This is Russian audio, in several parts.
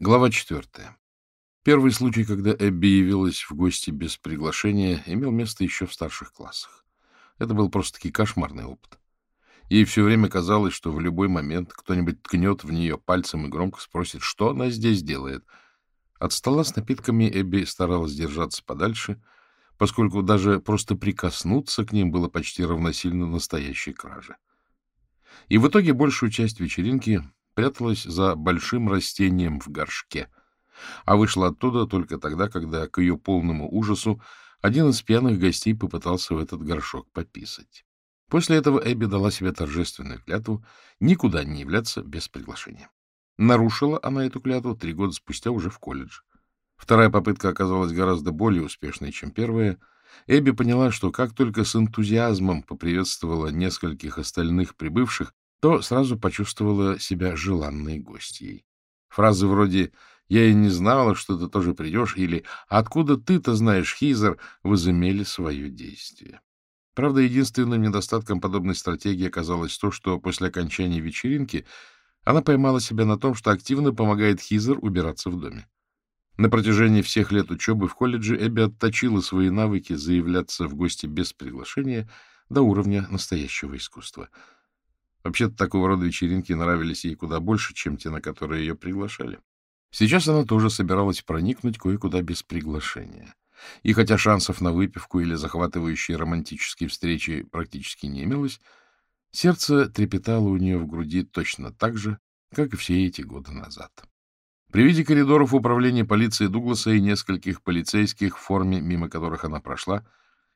Глава четвертая. Первый случай, когда Эбби явилась в гости без приглашения, имел место еще в старших классах. Это был просто-таки кошмарный опыт. Ей все время казалось, что в любой момент кто-нибудь ткнет в нее пальцем и громко спросит, что она здесь делает. От стола с напитками Эбби старалась держаться подальше, поскольку даже просто прикоснуться к ним было почти равносильно настоящей краже. И в итоге большую часть вечеринки пряталась за большим растением в горшке, а вышла оттуда только тогда, когда, к ее полному ужасу, один из пьяных гостей попытался в этот горшок пописать. После этого Эбби дала себе торжественную клятву никуда не являться без приглашения. Нарушила она эту клятву три года спустя уже в колледже. Вторая попытка оказалась гораздо более успешной, чем первая. Эбби поняла, что как только с энтузиазмом поприветствовала нескольких остальных прибывших, то сразу почувствовала себя желанной гостьей. Фразы вроде «Я и не знала, что ты тоже придешь» или «Откуда ты-то знаешь, Хизер?» возымели свое действие. Правда, единственным недостатком подобной стратегии оказалось то, что после окончания вечеринки она поймала себя на том, что активно помогает Хизер убираться в доме. На протяжении всех лет учебы в колледже Эбби отточила свои навыки заявляться в гости без приглашения до уровня настоящего искусства — Вообще-то такого рода вечеринки нравились ей куда больше, чем те, на которые ее приглашали. Сейчас она тоже собиралась проникнуть кое-куда без приглашения. И хотя шансов на выпивку или захватывающие романтические встречи практически не имелось, сердце трепетало у нее в груди точно так же, как и все эти годы назад. При виде коридоров управления полиции Дугласа и нескольких полицейских в форме, мимо которых она прошла,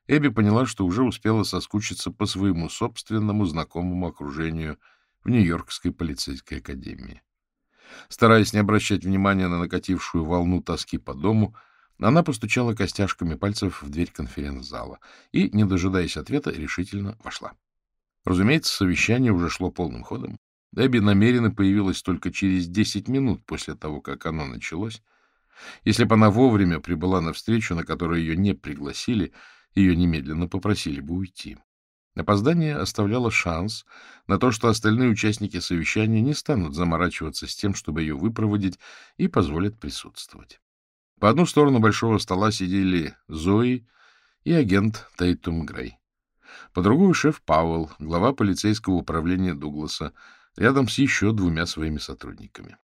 Эбби поняла, что уже успела соскучиться по своему собственному знакомому окружению в Нью-Йоркской полицейской академии. Стараясь не обращать внимания на накатившую волну тоски по дому, она постучала костяшками пальцев в дверь конференц-зала и, не дожидаясь ответа, решительно вошла. Разумеется, совещание уже шло полным ходом. Эбби намеренно появилась только через десять минут после того, как оно началось. Если бы она вовремя прибыла на встречу, на которую ее не пригласили, ее немедленно попросили бы уйти. Опоздание оставляло шанс на то, что остальные участники совещания не станут заморачиваться с тем, чтобы ее выпроводить, и позволят присутствовать. По одну сторону большого стола сидели Зои и агент Тейтум Грей. По другую — шеф Пауэлл, глава полицейского управления Дугласа, рядом с еще двумя своими сотрудниками.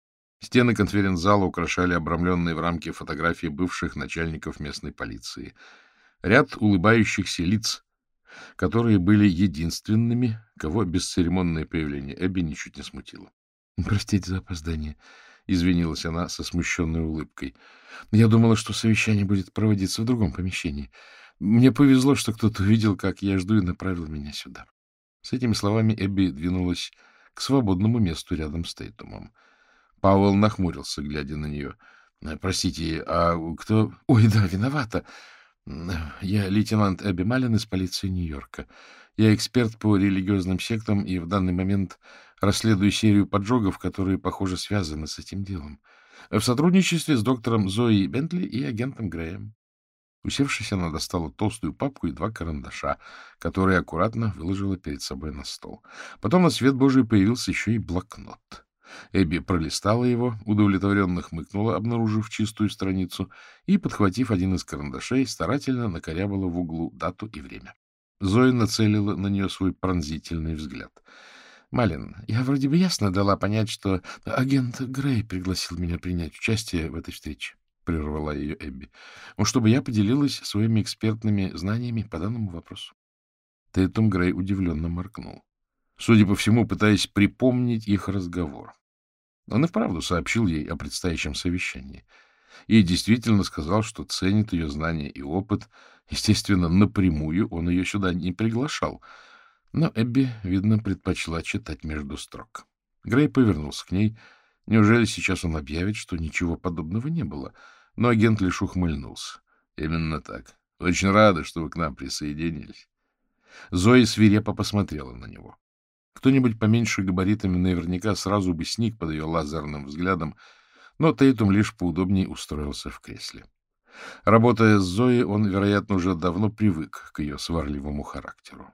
Стены конференц-зала украшали обрамленные в рамки фотографии бывших начальников местной полиции — ряд улыбающихся лиц, которые были единственными, кого бесцеремонное появление Эбби ничуть не смутило. — Простите за опоздание, — извинилась она со смущенной улыбкой. — Я думала, что совещание будет проводиться в другом помещении. Мне повезло, что кто-то увидел, как я жду, и направил меня сюда. С этими словами Эбби двинулась к свободному месту рядом с Тейтумом. Пауэлл нахмурился, глядя на нее. — Простите, а кто... — Ой, да, виновата. Я лейтенант Эбби Малин из полиции Нью-Йорка. Я эксперт по религиозным сектам и в данный момент расследую серию поджогов, которые, похоже, связаны с этим делом. В сотрудничестве с доктором Зоей Бентли и агентом Греем. Усевшись, она достала толстую папку и два карандаша, которые аккуратно выложила перед собой на стол. Потом на свет Божий появился еще и блокнот. Эбби пролистала его, удовлетворенно хмыкнула, обнаружив чистую страницу, и, подхватив один из карандашей, старательно накорябала в углу дату и время. Зоя нацелила на нее свой пронзительный взгляд. — Малин, я вроде бы ясно дала понять, что агент Грей пригласил меня принять участие в этой встрече, — прервала ее Эбби, — чтобы я поделилась своими экспертными знаниями по данному вопросу. Тейтум Грей удивленно моркнул, судя по всему, пытаясь припомнить их разговор. Он и вправду сообщил ей о предстоящем совещании. И действительно сказал, что ценит ее знания и опыт. Естественно, напрямую он ее сюда не приглашал. Но Эбби, видно, предпочла читать между строк. Грей повернулся к ней. Неужели сейчас он объявит, что ничего подобного не было? Но агент лишь ухмыльнулся. Именно так. Очень рада, что вы к нам присоединились. Зоя свирепо посмотрела на него. Кто-нибудь поменьше габаритами наверняка сразу бы сник под ее лазерным взглядом, но Тейтум лишь поудобнее устроился в кресле. Работая с Зоей, он, вероятно, уже давно привык к ее сварливому характеру.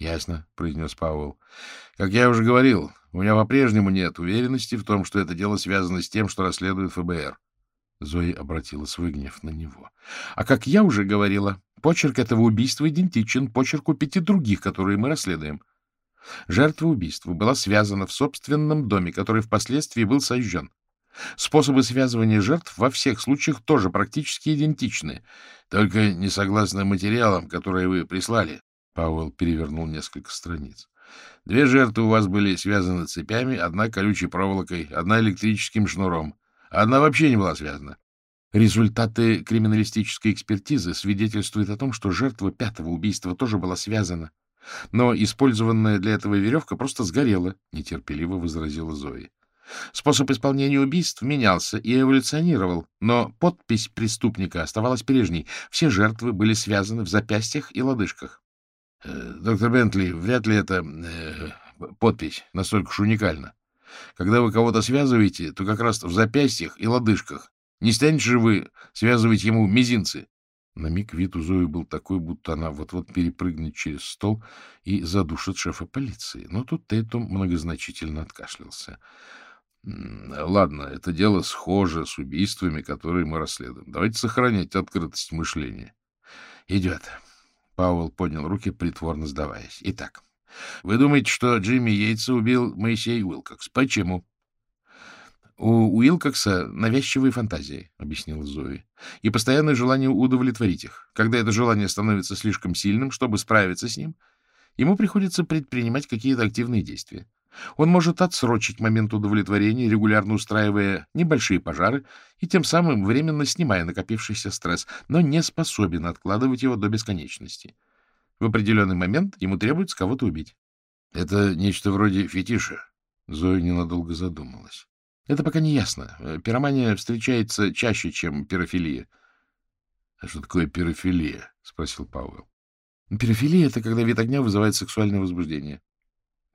Ясно, — произнес Пауэлл. — Как я уже говорил, у меня по-прежнему нет уверенности в том, что это дело связано с тем, что расследует ФБР. Зои обратила свой гнев на него. — А как я уже говорила, почерк этого убийства идентичен почерку пяти других, которые мы расследуем. Жертва убийства была связана в собственном доме, который впоследствии был сожжен. Способы связывания жертв во всех случаях тоже практически идентичны, только не согласно материалам, которые вы прислали. Пауэлл перевернул несколько страниц. Две жертвы у вас были связаны цепями, одна колючей проволокой, одна электрическим шнуром, одна вообще не была связана. Результаты криминалистической экспертизы свидетельствуют о том, что жертва пятого убийства тоже была связана. Но использованная для этого веревка просто сгорела, — нетерпеливо возразила Зои. Способ исполнения убийств менялся и эволюционировал, но подпись преступника оставалась прежней. Все жертвы были связаны в запястьях и лодыжках. Э, доктор Бентли, вряд ли это э, подпись настолько уж уникальна. Когда вы кого-то связываете, то как раз в запястьях и лодыжках. Не станете же вы связывать ему мизинцы? На миг вид у Зои был такой, будто она вот-вот перепрыгнет через стол и задушит шефа полиции. Но тут Тейтум многозначительно откашлялся. — Ладно, это дело схоже с убийствами, которые мы расследуем. Давайте сохранять открытость мышления. — Идет. Пауэлл поднял руки, притворно сдаваясь. Итак, вы думаете, что Джимми Йейтса убил Моисей Уилкокс? Почему? У Уилкокса навязчивые фантазии, — объяснила Зои, — и постоянное желание удовлетворить их. Когда это желание становится слишком сильным, чтобы справиться с ним, ему приходится предпринимать какие-то активные действия. Он может отсрочить момент удовлетворения, регулярно устраивая небольшие пожары и тем самым временно снимая накопившийся стресс, но не способен откладывать его до бесконечности. В определенный момент ему требуется кого-то убить. — Это нечто вроде фетиша. Зоя ненадолго задумалась. — Это пока не ясно. Пиромания встречается чаще, чем пирофилия. — А что такое пирофилия? — спросил Пауэлл. — Пирофилия — это когда вид огня вызывает сексуальное возбуждение.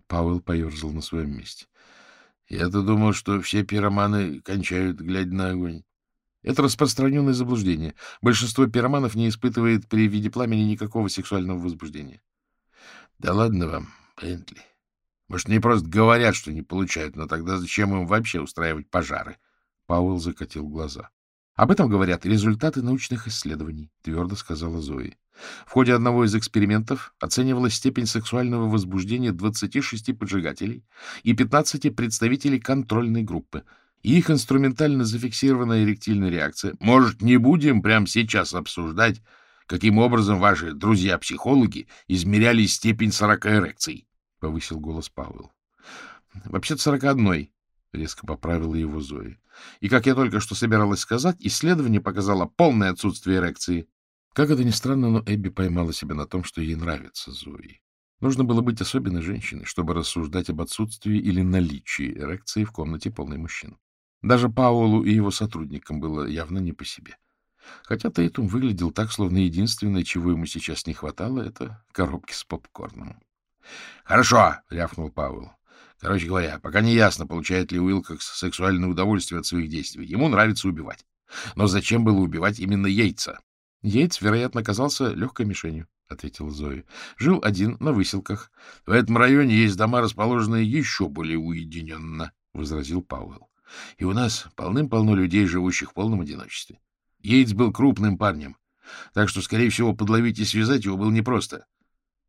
Пауэлл поерзал на своем месте. — Я-то думал, что все пироманы кончают, глядя на огонь. Это распространенное заблуждение. Большинство пироманов не испытывает при виде пламени никакого сексуального возбуждения. — Да ладно вам, Бентли. Может, они просто говорят, что не получают, но тогда зачем им вообще устраивать пожары? Пауэлл закатил глаза. — Об этом говорят результаты научных исследований, — твердо сказала Зои. В ходе одного из экспериментов оценивалась степень сексуального возбуждения 26 поджигателей и 15 представителей контрольной группы, их инструментально зафиксированная эректильная реакция. Может, не будем прямо сейчас обсуждать, каким образом ваши друзья-психологи измеряли степень 40 эрекций? — повысил голос Пауэлл. — Вообще-то 41 — резко поправила его Зои. И, как я только что собиралась сказать, исследование показало полное отсутствие эрекции. Как это ни странно, но Эбби поймала себя на том, что ей нравится Зои. Нужно было быть особенной женщиной, чтобы рассуждать об отсутствии или наличии эрекции в комнате полной мужчин. Даже Паулу и его сотрудникам было явно не по себе. Хотя Тейтум выглядел так, словно единственное, чего ему сейчас не хватало, это коробки с попкорном. — Хорошо, — рявкнул Пауэлл. Короче говоря, пока не ясно, получает ли Уилкокс сексуальное удовольствие от своих действий. Ему нравится убивать. Но зачем было убивать именно яйца? — Яйц, вероятно, оказался легкой мишенью, — ответила Зоя. — Жил один на выселках. — В этом районе есть дома, расположенные еще более уединенно, — возразил Пауэлл. — И у нас полным-полно людей, живущих в полном одиночестве. Яйц был крупным парнем, так что, скорее всего, подловить и связать его было непросто.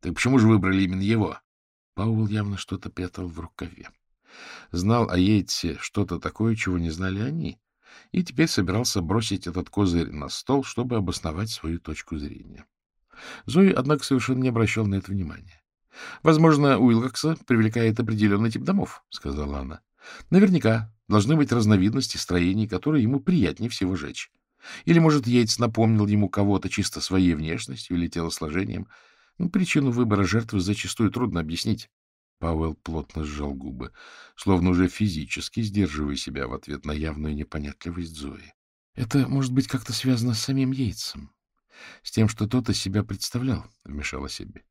Так почему же выбрали именно его? Пауэлл явно что-то прятал в рукаве. Знал о Йейтсе что-то такое, чего не знали они и теперь собирался бросить этот козырь на стол, чтобы обосновать свою точку зрения. Зои, однако, совершенно не обращал на это внимания. — Возможно, Уилкокса привлекает определенный тип домов, — сказала она. — Наверняка должны быть разновидности строений, которые ему приятнее всего жечь. Или, может, Йейтс напомнил ему кого-то чисто своей внешностью или телосложением. Ну, причину выбора жертвы зачастую трудно объяснить. Пауэлл плотно сжал губы, словно уже физически сдерживая себя в ответ на явную непонятливость Зои. — Это, может быть, как-то связано с самим Йейтсом, с тем, что тот из себя представлял, — вмешала себе.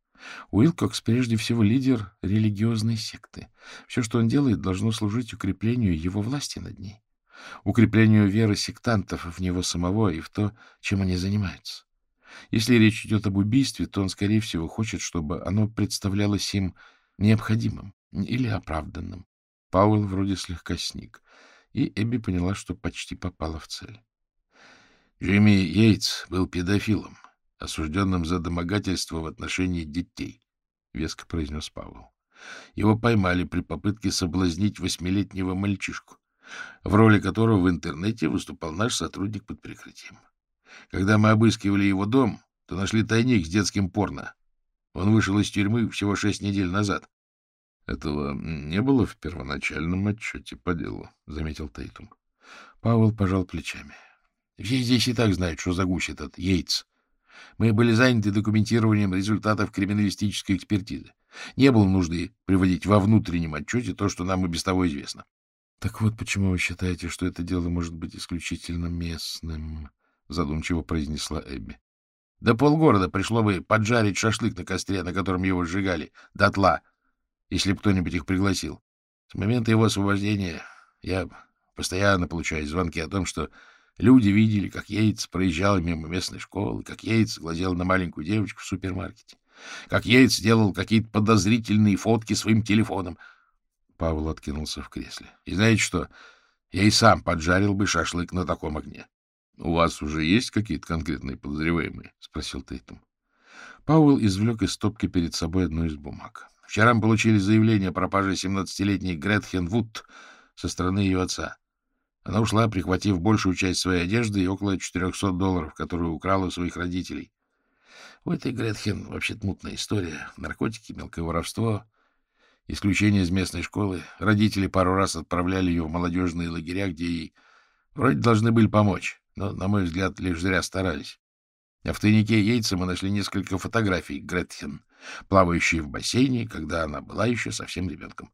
Уилкокс прежде всего лидер религиозной секты. Все, что он делает, должно служить укреплению его власти над ней, укреплению веры сектантов в него самого и в то, чем они занимаются. Если речь идет об убийстве, то он, скорее всего, хочет, чтобы оно представлялось им необходимым или оправданным. Пауэлл вроде слегка сник, и Эбби поняла, что почти попала в цель. Джимми Йейтс был педофилом, осужденным за домогательство в отношении детей, — веско произнес Пауэлл. Его поймали при попытке соблазнить восьмилетнего мальчишку, в роли которого в интернете выступал наш сотрудник под прикрытием. Когда мы обыскивали его дом, то нашли тайник с детским порно. Он вышел из тюрьмы всего шесть недель назад. — Этого не было в первоначальном отчете по делу, — заметил Тейтум. Пауэлл пожал плечами. — Все здесь и так знают, что за этот Йейтс. Мы были заняты документированием результатов криминалистической экспертизы. Не было нужды приводить во внутреннем отчете то, что нам и без того известно. — Так вот почему вы считаете, что это дело может быть исключительно местным, — задумчиво произнесла Эбби. — Да полгорода пришло бы поджарить шашлык на костре, на котором его сжигали, дотла, если бы кто-нибудь их пригласил. С момента его освобождения я постоянно получаю звонки о том, что Люди видели, как Йейтс проезжал мимо местной школы, как Йейтс глазел на маленькую девочку в супермаркете, как Йейтс делал какие-то подозрительные фотки своим телефоном. Павел откинулся в кресле. И знаете что? Я и сам поджарил бы шашлык на таком огне. — У вас уже есть какие-то конкретные подозреваемые? — спросил Тейтум. Пауэлл извлек из стопки перед собой одну из бумаг. Вчера мы получили заявление о пропаже 17-летней Гретхен Вуд со стороны ее отца. Она ушла, прихватив большую часть своей одежды и около 400 долларов, которые украла у своих родителей. У этой Гретхен вообще-то мутная история. Наркотики, мелкое воровство, исключение из местной школы. Родители пару раз отправляли ее в молодежные лагеря, где ей вроде должны были помочь, но, на мой взгляд, лишь зря старались. А в тайнике яйца мы нашли несколько фотографий Гретхен, плавающей в бассейне, когда она была еще совсем ребенком.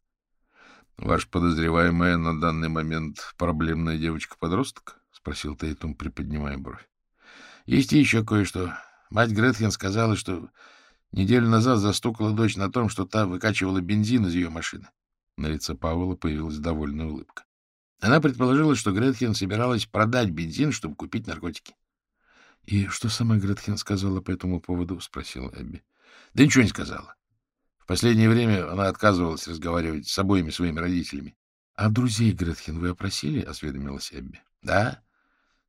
— Ваш подозреваемая на данный момент проблемная девочка-подросток? — спросил Тейтум, приподнимая бровь. — Есть еще кое-что. Мать Гретхен сказала, что неделю назад застукала дочь на том, что та выкачивала бензин из ее машины. На лице Павла появилась довольная улыбка. Она предположила, что Гретхен собиралась продать бензин, чтобы купить наркотики. — И что сама Гретхен сказала по этому поводу? — спросила Эбби. — Да ничего не сказала. В последнее время она отказывалась разговаривать с обоими своими родителями. — А друзей Гретхен вы опросили? — осведомилась Эбби. — Да.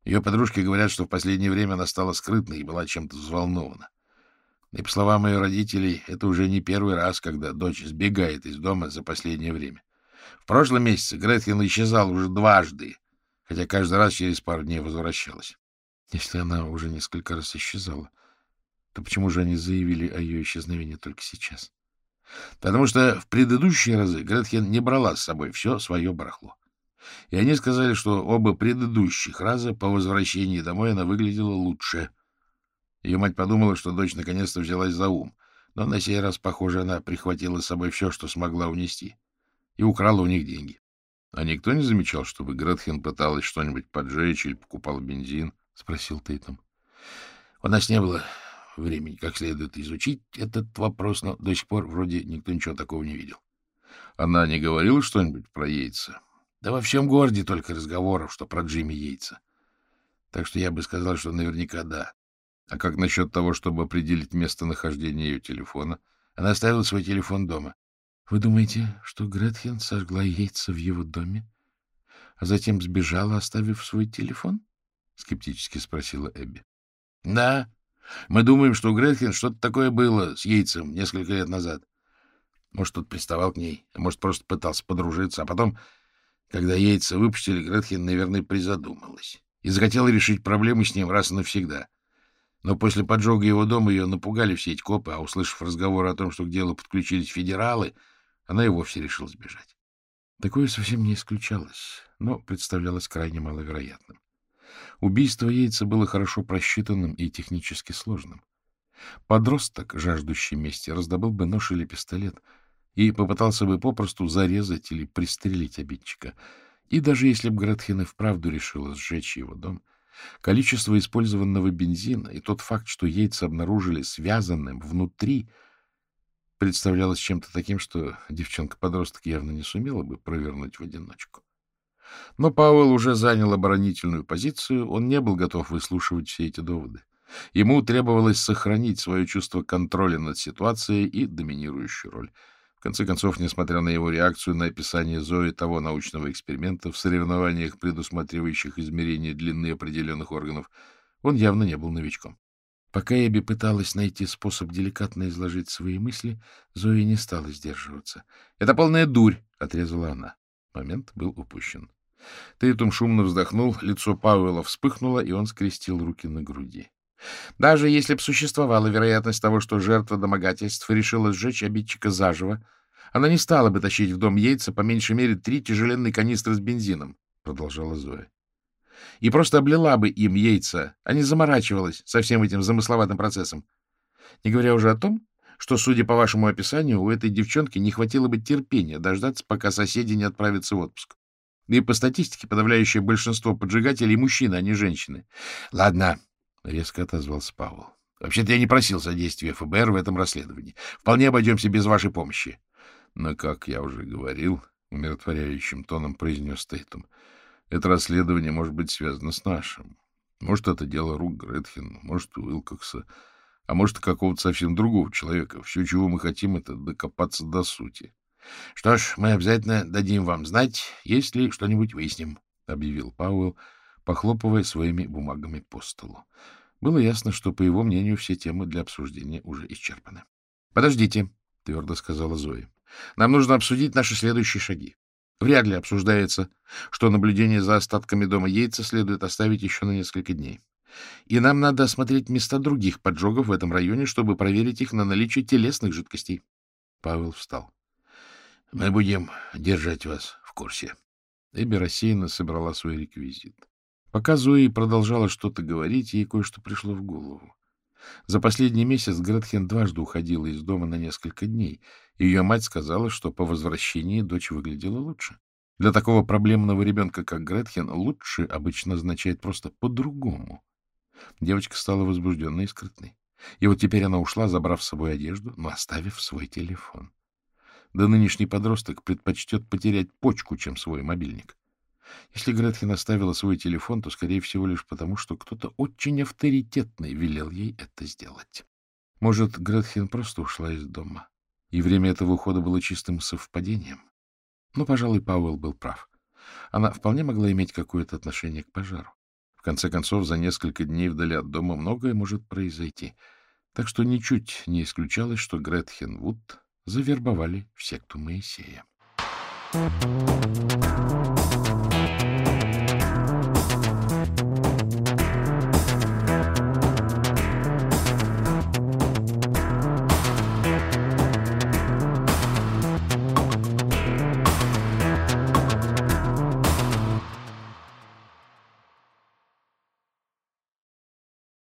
Ее подружки говорят, что в последнее время она стала скрытной и была чем-то взволнована. И, по словам ее родителей, это уже не первый раз, когда дочь сбегает из дома за последнее время. В прошлом месяце Гретхен исчезала уже дважды, хотя каждый раз через пару дней возвращалась. Если она уже несколько раз исчезала, то почему же они заявили о ее исчезновении только сейчас? Потому что в предыдущие разы Гретхен не брала с собой все свое барахло. И они сказали, что оба предыдущих раза по возвращении домой она выглядела лучше. Ее мать подумала, что дочь наконец-то взялась за ум, но на сей раз, похоже, она прихватила с собой все, что смогла унести, и украла у них деньги. — А никто не замечал, чтобы Гретхен пыталась что-нибудь поджечь или покупала бензин? — спросил Тейтом. — У нас не было времени как следует изучить этот вопрос, но до сих пор вроде никто ничего такого не видел. Она не говорила что-нибудь про яйца? Да во всем городе только разговоров, что про Джимми яйца. Так что я бы сказал, что наверняка да. А как насчет того, чтобы определить местонахождение ее телефона? Она оставила свой телефон дома. Вы думаете, что Гретхен сожгла яйца в его доме, а затем сбежала, оставив свой телефон? — скептически спросила Эбби. — Да, мы думаем, что у Гретхен что-то такое было с яйцем несколько лет назад. Может, тот приставал к ней, а может, просто пытался подружиться. А потом, когда яйца выпустили, Гретхен, наверное, призадумалась и захотела решить проблему с ним раз и навсегда. Но после поджога его дома ее напугали все эти копы, а услышав разговор о том, что к делу подключились федералы, она и вовсе решила сбежать. Такое совсем не исключалось, но представлялось крайне маловероятным. Убийство яйца было хорошо просчитанным и технически сложным. Подросток, жаждущий мести, раздобыл бы нож или пистолет и попытался бы попросту зарезать или пристрелить обидчика. И даже если бы Гретхен вправду решила сжечь его дом, количество использованного бензина и тот факт, что яйца обнаружили связанным внутри, представлялось чем-то таким, что девчонка-подросток явно не сумела бы провернуть в одиночку. Но Пауэлл уже занял оборонительную позицию, он не был готов выслушивать все эти доводы. Ему требовалось сохранить свое чувство контроля над ситуацией и доминирующую роль. В конце концов, несмотря на его реакцию на описание Зои того научного эксперимента в соревнованиях, предусматривающих измерение длины определенных органов, он явно не был новичком. Пока Эбби пыталась найти способ деликатно изложить свои мысли, Зоя не стала сдерживаться. — Это полная дурь! — отрезала она. Момент был упущен. Тейтум шумно вздохнул, лицо Пауэлла вспыхнуло, и он скрестил руки на груди. Даже если б существовала вероятность того, что жертва домогательств решила сжечь обидчика заживо, она не стала бы тащить в дом яйца по меньшей мере три тяжеленные канистры с бензином, — продолжала Зоя. И просто облила бы им яйца, а не заморачивалась со всем этим замысловатым процессом. Не говоря уже о том, что, судя по вашему описанию, у этой девчонки не хватило бы терпения дождаться, пока соседи не отправятся в отпуск. И по статистике подавляющее большинство поджигателей — мужчины, а не женщины. — Ладно, — резко отозвался Павел. — Вообще-то я не просил содействия ФБР в этом расследовании. Вполне обойдемся без вашей помощи. — Но, как я уже говорил, — умиротворяющим тоном произнес Тейтум, — это расследование может быть связано с нашим. Может, это дело рук Гретхен, может, Уилкокса, а может, какого-то совсем другого человека. Все, чего мы хотим, это докопаться до сути. — Что ж, мы обязательно дадим вам знать, если что-нибудь выясним, — объявил Пауэлл, похлопывая своими бумагами по столу. Было ясно, что, по его мнению, все темы для обсуждения уже исчерпаны. — Подождите, — твердо сказала Зоя. — Нам нужно обсудить наши следующие шаги. Вряд ли обсуждается, что наблюдение за остатками дома яйца следует оставить еще на несколько дней. И нам надо осмотреть места других поджогов в этом районе, чтобы проверить их на наличие телесных жидкостей. Павел встал. Мы будем держать вас в курсе. Эбби рассеянно собрала свой реквизит. Пока Зои продолжала что-то говорить, ей кое-что пришло в голову. За последний месяц Гретхен дважды уходила из дома на несколько дней. Ее мать сказала, что по возвращении дочь выглядела лучше. Для такого проблемного ребенка, как Гретхен, лучше обычно означает просто по-другому. Девочка стала возбужденной и скрытной. И вот теперь она ушла, забрав с собой одежду, но оставив свой телефон. Да нынешний подросток предпочтет потерять почку, чем свой мобильник. Если Гретхен оставила свой телефон, то, скорее всего, лишь потому, что кто-то очень авторитетный велел ей это сделать. Может, Гретхен просто ушла из дома, и время этого ухода было чистым совпадением? Но, пожалуй, Пауэлл был прав. Она вполне могла иметь какое-то отношение к пожару. В конце концов, за несколько дней вдали от дома многое может произойти. Так что ничуть не исключалось, что Гретхен Вуд завербовали в секту Моисея. Thank you.